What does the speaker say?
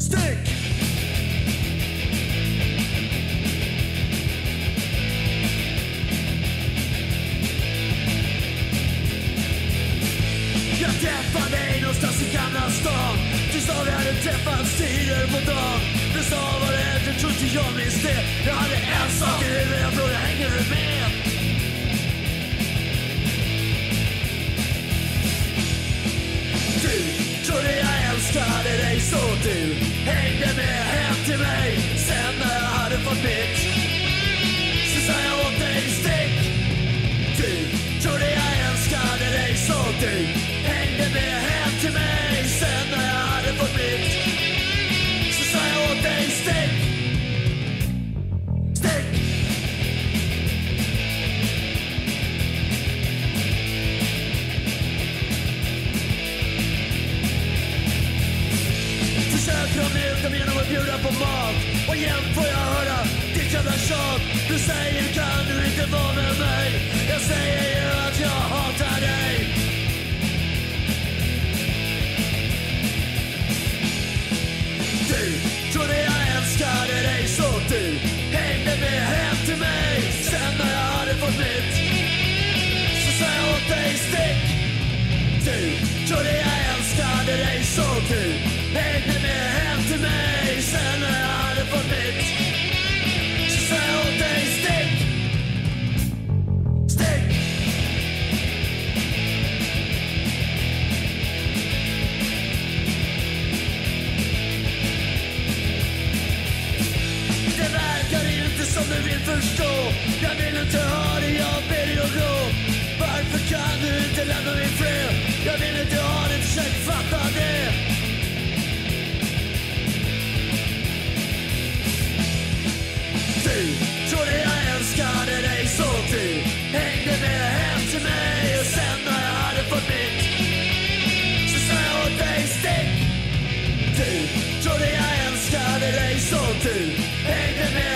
Stick! Jag träffade dig någonstans i Gamla stan. Du sa vi hade träffats tidigare på dagen. Du sa vad det är, du tror inte jag minns det. Jag hade en sak i huvudet, älskade dig så du hängde med hem till mig Sen när jag hade fått mitt. På mat. Och jämt får jag höra ditt jävla tjat. Du säger kan du inte vara med som du vill förstå. Jag vill inte ha det, jag ber dig att gå Varför kan du inte lämna mig fred? Jag vill inte ha det, försök fatta det. Du trodde jag älskade dig så du hängde med hem till mig Och sen när jag hade fått mitt så sa jag åt dig stick. Du trodde jag älskade dig så du hängde med